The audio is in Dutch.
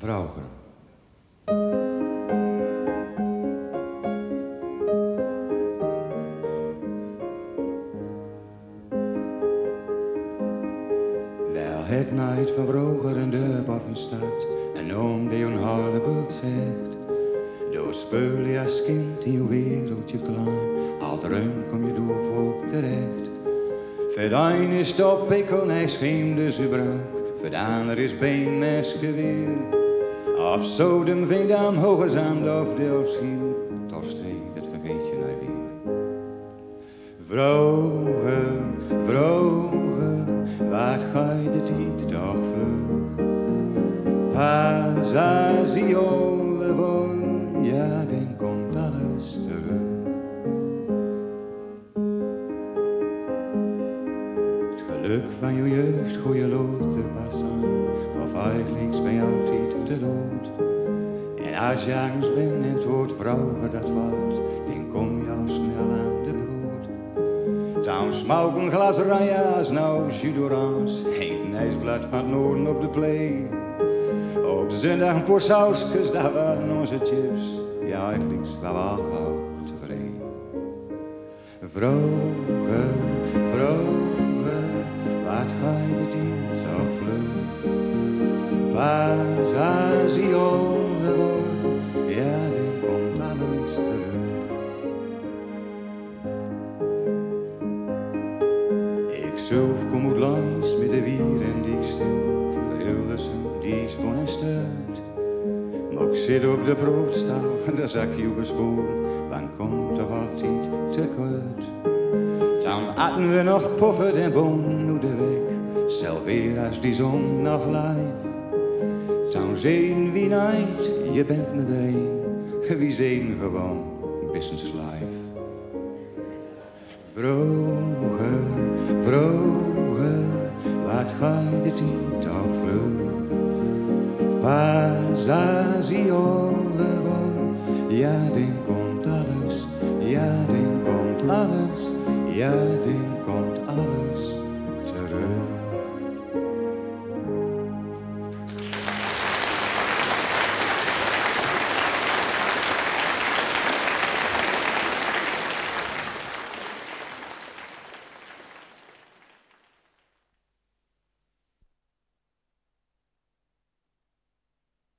Vroeger. Wel het nooit van vroeger een deur boven staat en oom die een hallebeeld zegt. Door speel je als kind in je wereldje klein, al dreun kom je door voor terecht. De een is de pikkel, hij bruik, voor de ander is beenmes geweer. Zo de veendam aan of de schiel, toch steekt het vergeet je nou weer. Vroeger, vroeger, wat ga je de tijd toch vlug? Pas als die oude wordt, ja, dan komt alles terug. Het geluk van je jeugd, goeie lood te passen, of eigenlijk je altijd te dood. En als je angst bent en het woord vroeger dat valt, dan kom je al snel aan de brood. Dan smaak een glas rajas, nou hengt een ijsblad van het noorden op de play. Op zondag een paar sausjes, daar waren onze chips. Ja, eigenlijk we al gauw tevreden. Vroeger, vroeger, Die ja, dan komt alles terug. Ik zelf kom uit langs met de wier en die stil. Verhuldersen, die is bon en stuit. Maar ik zit op de broodstaal, daar zak je op een spoor. Dan komt toch altijd te kort. Dan aten we nog poffen en boom nu de weg. Zelf weer als die zon nog live. Zien wie nooit, je bent me er een. Wie zijn gewoon, bis een slijf. Vroeger, vroeger, wat ga je de tijd al vlug? Pas als ouder wordt, ja, dan komt alles, ja, dan komt alles, ja, dan komt alles.